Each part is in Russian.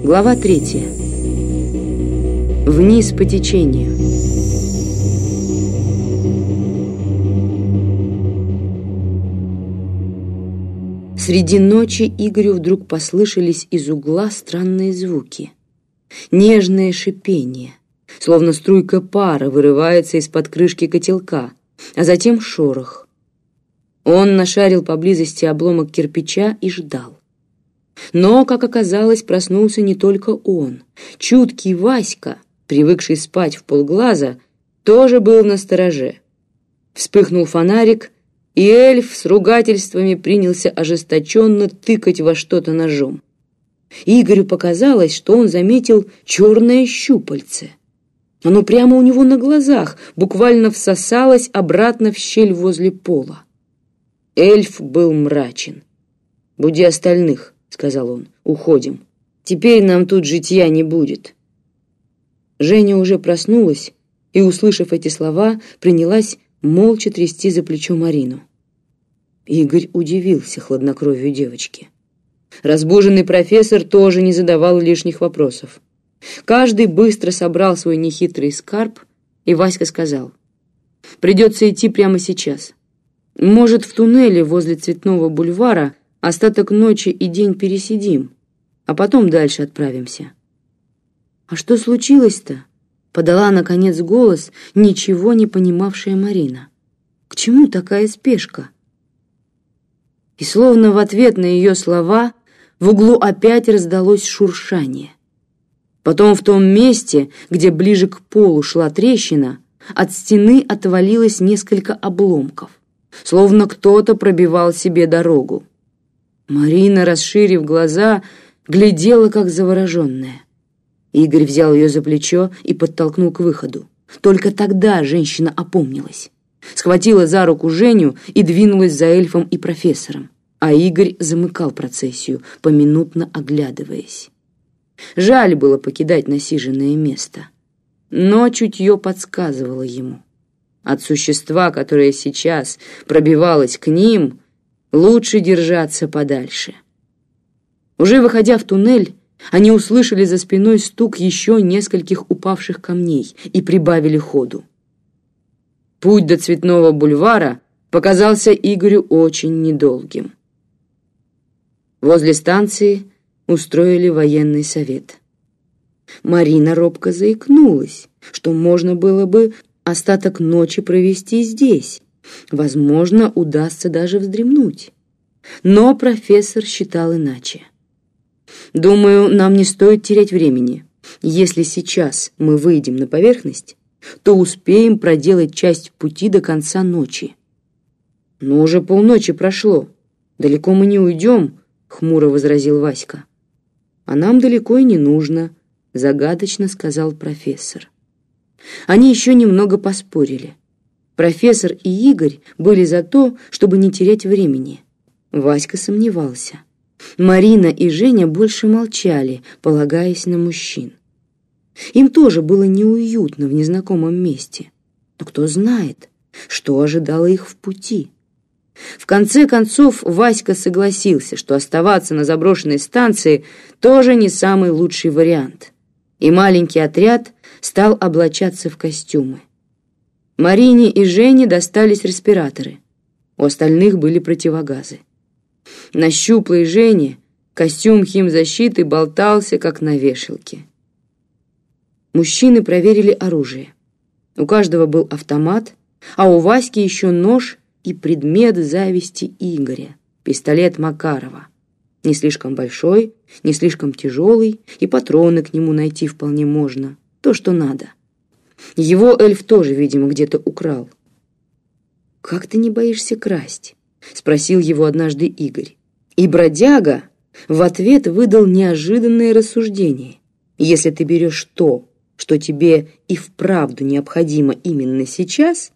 Глава третья. Вниз по течению. Среди ночи Игорю вдруг послышались из угла странные звуки. Нежное шипение, словно струйка пара вырывается из-под крышки котелка, а затем шорох. Он нашарил поблизости обломок кирпича и ждал. Но, как оказалось, проснулся не только он. Чуткий Васька, привыкший спать в полглаза, тоже был на стороже. Вспыхнул фонарик, и эльф с ругательствами принялся ожесточенно тыкать во что-то ножом. Игорю показалось, что он заметил черное щупальце. Оно прямо у него на глазах буквально всосалось обратно в щель возле пола. Эльф был мрачен. «Буди остальных», — сказал он, — «уходим. Теперь нам тут житья не будет». Женя уже проснулась и, услышав эти слова, принялась молча трясти за плечо Марину. Игорь удивился хладнокровию девочки. Разбуженный профессор тоже не задавал лишних вопросов. Каждый быстро собрал свой нехитрый скарб, и Васька сказал, «Придется идти прямо сейчас. Может, в туннеле возле Цветного бульвара остаток ночи и день пересидим, а потом дальше отправимся». «А что случилось-то?» — подала, наконец, голос, ничего не понимавшая Марина. «К чему такая спешка?» И словно в ответ на ее слова в углу опять раздалось шуршание. Потом в том месте, где ближе к полу шла трещина, от стены отвалилось несколько обломков, словно кто-то пробивал себе дорогу. Марина, расширив глаза, глядела, как завороженная. Игорь взял ее за плечо и подтолкнул к выходу. Только тогда женщина опомнилась. Схватила за руку Женю и двинулась за эльфом и профессором а Игорь замыкал процессию, поминутно оглядываясь. Жаль было покидать насиженное место, но чутье подсказывало ему. От существа, которое сейчас пробивалось к ним, лучше держаться подальше. Уже выходя в туннель, они услышали за спиной стук еще нескольких упавших камней и прибавили ходу. Путь до Цветного бульвара показался Игорю очень недолгим. Возле станции устроили военный совет. Марина робко заикнулась, что можно было бы остаток ночи провести здесь. Возможно, удастся даже вздремнуть. Но профессор считал иначе. «Думаю, нам не стоит терять времени. Если сейчас мы выйдем на поверхность, то успеем проделать часть пути до конца ночи. Но уже полночи прошло. Далеко мы не уйдем, — хмуро возразил Васька. «А нам далеко и не нужно», — загадочно сказал профессор. Они еще немного поспорили. Профессор и Игорь были за то, чтобы не терять времени. Васька сомневался. Марина и Женя больше молчали, полагаясь на мужчин. Им тоже было неуютно в незнакомом месте. Но кто знает, что ожидало их в пути. В конце концов Васька согласился, что оставаться на заброшенной станции тоже не самый лучший вариант, и маленький отряд стал облачаться в костюмы. Марине и Жене достались респираторы, у остальных были противогазы. На щуплой Жене костюм химзащиты болтался, как на вешалке. Мужчины проверили оружие. У каждого был автомат, а у Васьки еще нож и предмет зависти Игоря — пистолет Макарова. Не слишком большой, не слишком тяжелый, и патроны к нему найти вполне можно. То, что надо. Его эльф тоже, видимо, где-то украл. «Как ты не боишься красть?» — спросил его однажды Игорь. И бродяга в ответ выдал неожиданное рассуждение. «Если ты берешь то, что тебе и вправду необходимо именно сейчас,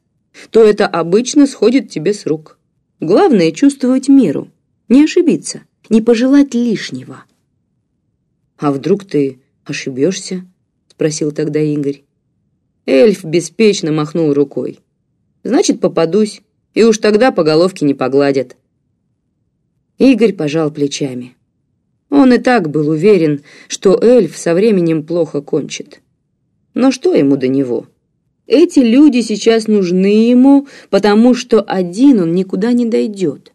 то это обычно сходит тебе с рук. Главное — чувствовать меру, не ошибиться, не пожелать лишнего. «А вдруг ты ошибешься?» — спросил тогда Игорь. Эльф беспечно махнул рукой. «Значит, попадусь, и уж тогда по головке не погладят». Игорь пожал плечами. Он и так был уверен, что эльф со временем плохо кончит. Но что ему до него? Эти люди сейчас нужны ему, потому что один он никуда не дойдет.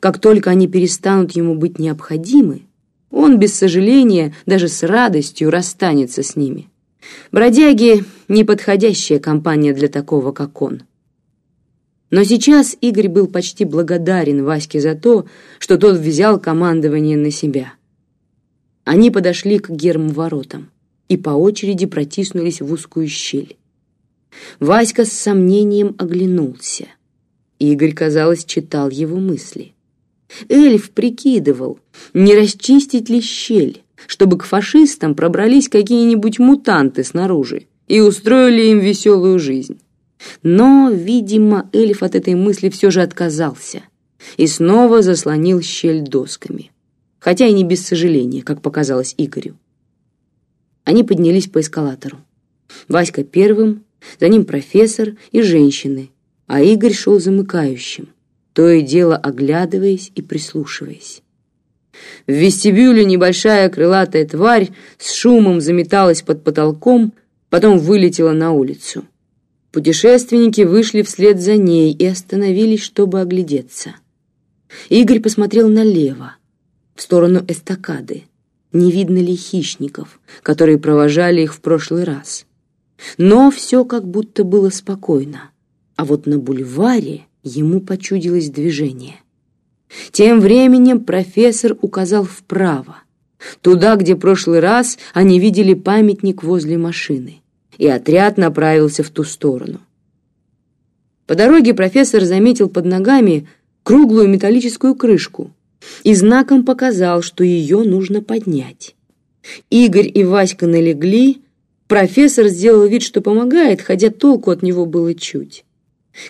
Как только они перестанут ему быть необходимы, он без сожаления, даже с радостью расстанется с ними. Бродяги — неподходящая компания для такого, как он. Но сейчас Игорь был почти благодарен Ваське за то, что тот взял командование на себя. Они подошли к гермворотам и по очереди протиснулись в узкую щель. Васька с сомнением оглянулся. Игорь, казалось, читал его мысли. Эльф прикидывал, не расчистить ли щель, чтобы к фашистам пробрались какие-нибудь мутанты снаружи и устроили им веселую жизнь. Но, видимо, эльф от этой мысли все же отказался и снова заслонил щель досками, хотя и не без сожаления, как показалось Игорю. Они поднялись по эскалатору. Васька первым, за ним профессор и женщины, а Игорь шел замыкающим, то и дело оглядываясь и прислушиваясь. В вестибюле небольшая крылатая тварь с шумом заметалась под потолком, потом вылетела на улицу. Путешественники вышли вслед за ней и остановились, чтобы оглядеться. Игорь посмотрел налево, в сторону эстакады. Не видно ли хищников, которые провожали их в прошлый раз. Но все как будто было спокойно. А вот на бульваре ему почудилось движение. Тем временем профессор указал вправо, туда, где прошлый раз они видели памятник возле машины, и отряд направился в ту сторону. По дороге профессор заметил под ногами круглую металлическую крышку и знаком показал, что ее нужно поднять. Игорь и Васька налегли, профессор сделал вид, что помогает, хотя толку от него было чуть.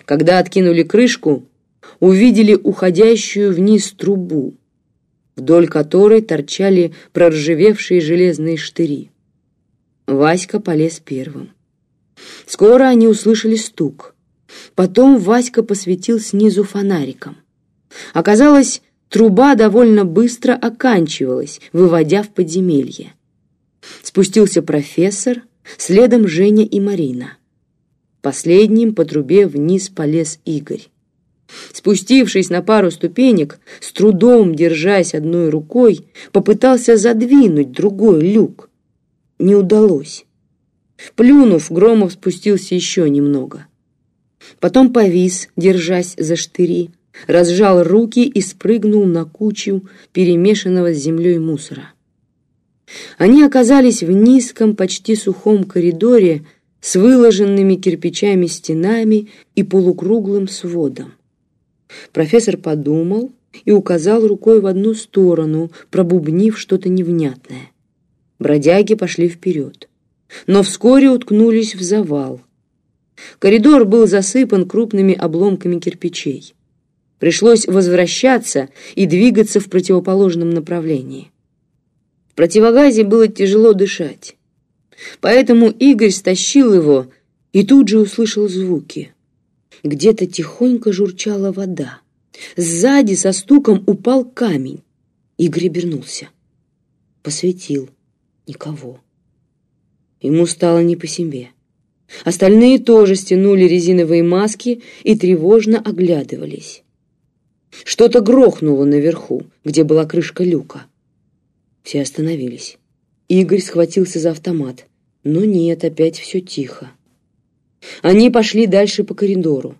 Когда откинули крышку, увидели уходящую вниз трубу, вдоль которой торчали проржавевшие железные штыри. Васька полез первым. Скоро они услышали стук. Потом Васька посветил снизу фонариком. Оказалось, труба довольно быстро оканчивалась, выводя в подземелье. Спустился профессор, следом Женя и Марина. Последним по трубе вниз полез Игорь. Спустившись на пару ступенек, с трудом держась одной рукой, попытался задвинуть другой люк. Не удалось. Плюнув, Громов спустился еще немного. Потом повис, держась за штыри, разжал руки и спрыгнул на кучу перемешанного с землей мусора. Они оказались в низком, почти сухом коридоре с выложенными кирпичами стенами и полукруглым сводом. Профессор подумал и указал рукой в одну сторону, пробубнив что-то невнятное. Бродяги пошли вперед, но вскоре уткнулись в завал. Коридор был засыпан крупными обломками кирпичей. Пришлось возвращаться и двигаться в противоположном направлении. В противогазе было тяжело дышать, поэтому Игорь стащил его и тут же услышал звуки. Где-то тихонько журчала вода. Сзади со стуком упал камень. Игорь обернулся. Посветил. Никого. Ему стало не по себе. Остальные тоже стянули резиновые маски и тревожно оглядывались. Что-то грохнуло наверху, где была крышка люка. Все остановились. Игорь схватился за автомат. Но нет, опять все тихо. Они пошли дальше по коридору.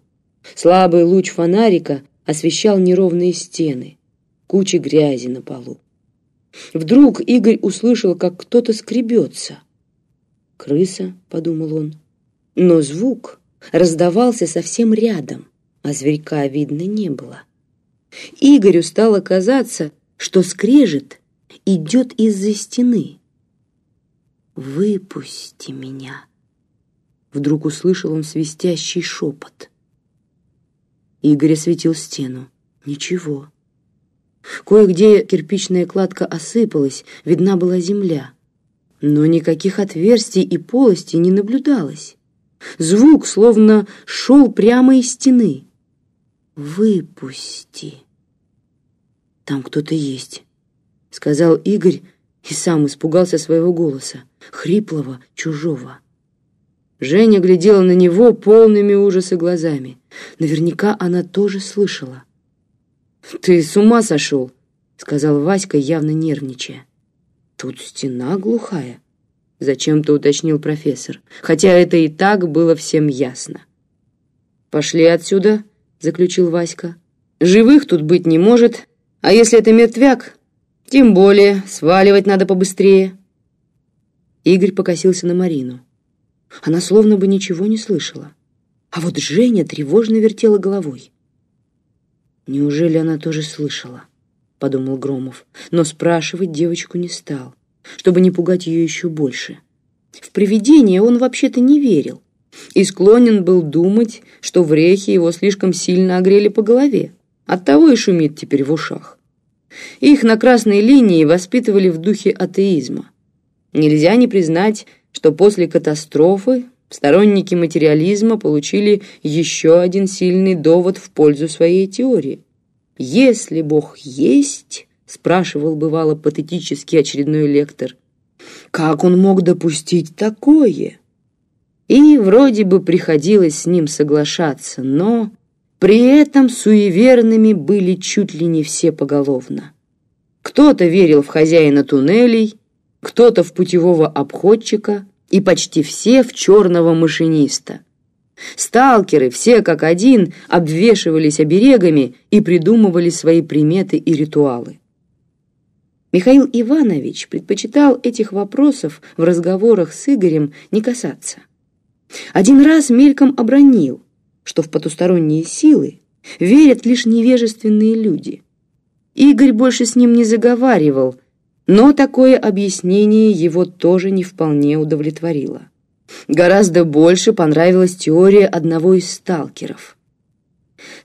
Слабый луч фонарика освещал неровные стены, кучи грязи на полу. Вдруг Игорь услышал, как кто-то скребется. «Крыса», — подумал он. Но звук раздавался совсем рядом, а зверька видно не было. Игорю стало казаться, что скрежет идет из-за стены. «Выпусти меня!» Вдруг услышал он свистящий шепот. Игорь осветил стену. Ничего. Кое-где кирпичная кладка осыпалась, видна была земля. Но никаких отверстий и полостей не наблюдалось. Звук словно шел прямо из стены. «Выпусти!» «Там кто-то есть. сказал Игорь и сам испугался своего голоса, хриплого, чужого. Женя глядела на него полными ужаса глазами. Наверняка она тоже слышала. «Ты с ума сошел?» — сказал Васька, явно нервничая. «Тут стена глухая», — зачем-то уточнил профессор, хотя это и так было всем ясно. «Пошли отсюда», — заключил Васька. «Живых тут быть не может, а если это мертвяк, тем более сваливать надо побыстрее». Игорь покосился на Марину. Она словно бы ничего не слышала. А вот Женя тревожно вертела головой. «Неужели она тоже слышала?» — подумал Громов, но спрашивать девочку не стал, чтобы не пугать ее еще больше. В привидения он вообще-то не верил и склонен был думать, что в рехе его слишком сильно огрели по голове. Оттого и шумит теперь в ушах. Их на красной линии воспитывали в духе атеизма. Нельзя не признать, что после катастрофы сторонники материализма получили еще один сильный довод в пользу своей теории. «Если Бог есть», — спрашивал бывало патетический очередной лектор, «как он мог допустить такое?» И вроде бы приходилось с ним соглашаться, но при этом суеверными были чуть ли не все поголовно. Кто-то верил в хозяина туннелей, кто-то в путевого обходчика и почти все в черного машиниста. Сталкеры, все как один, обвешивались оберегами и придумывали свои приметы и ритуалы. Михаил Иванович предпочитал этих вопросов в разговорах с Игорем не касаться. Один раз мельком обронил, что в потусторонние силы верят лишь невежественные люди. Игорь больше с ним не заговаривал, но такое объяснение его тоже не вполне удовлетворило. Гораздо больше понравилась теория одного из сталкеров.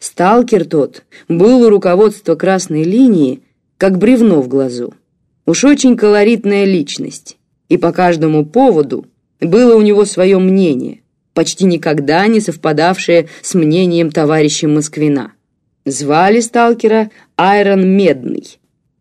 Сталкер тот был у руководства красной линии как бревно в глазу. Уж очень колоритная личность, и по каждому поводу было у него свое мнение, почти никогда не совпадавшее с мнением товарища Москвина. Звали сталкера Айрон Медный.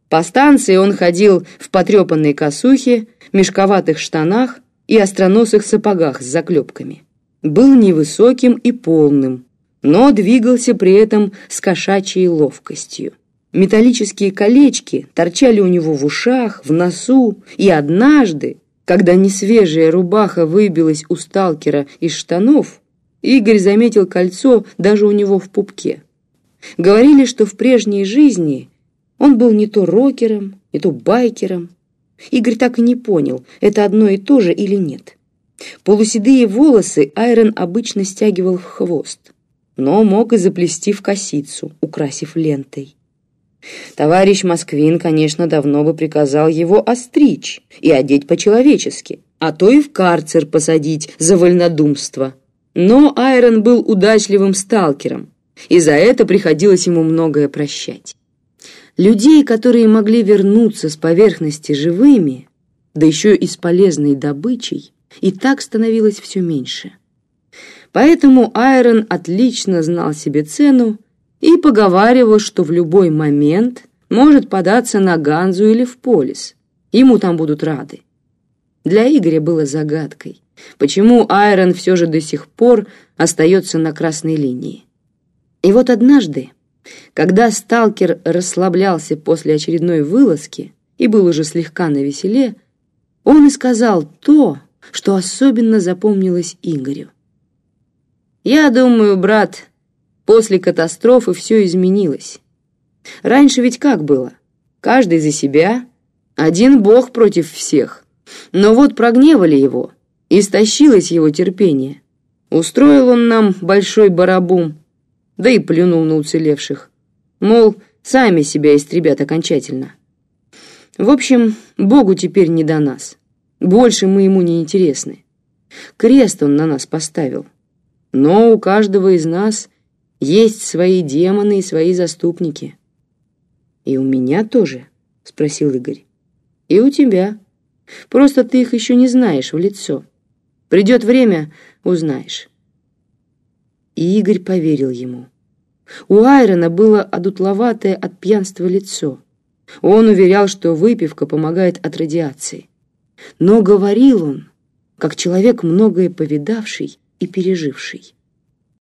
По станции он ходил в потрепанной косухе, мешковатых штанах и остроносых сапогах с заклепками. Был невысоким и полным, но двигался при этом с кошачьей ловкостью. Металлические колечки торчали у него в ушах, в носу, и однажды, когда несвежая рубаха выбилась у сталкера из штанов, Игорь заметил кольцо даже у него в пупке. Говорили, что в прежней жизни он был не то рокером, не то байкером. Игорь так и не понял, это одно и то же или нет. Полуседые волосы Айрон обычно стягивал в хвост, но мог и заплести в косицу, украсив лентой. Товарищ Москвин, конечно, давно бы приказал его остричь и одеть по-человечески, а то и в карцер посадить за вольнодумство. Но Айрон был удачливым сталкером, и за это приходилось ему многое прощать. Людей, которые могли вернуться с поверхности живыми, да еще и с полезной добычей, и так становилось все меньше. Поэтому Айрон отлично знал себе цену и поговаривал, что в любой момент может податься на Ганзу или в Полис. Ему там будут рады. Для Игоря было загадкой, почему Айрон все же до сих пор остается на красной линии. И вот однажды когда сталкер расслаблялся после очередной вылазки и был уже слегка навеселе, он и сказал то, что особенно запомнилось Игорю. «Я думаю, брат, после катастрофы все изменилось. Раньше ведь как было? Каждый за себя, один бог против всех. Но вот прогневали его, истощилось его терпение. Устроил он нам большой барабум, да и плюнул на уцелевших. Мол, сами себя истребят окончательно. В общем, Богу теперь не до нас. Больше мы ему не интересны. Крест он на нас поставил. Но у каждого из нас есть свои демоны и свои заступники. И у меня тоже, спросил Игорь. И у тебя. Просто ты их еще не знаешь в лицо. Придет время, узнаешь. И Игорь поверил ему. У Айрона было одутловатое от пьянства лицо. Он уверял, что выпивка помогает от радиации. Но говорил он, как человек многое повидавший и переживший.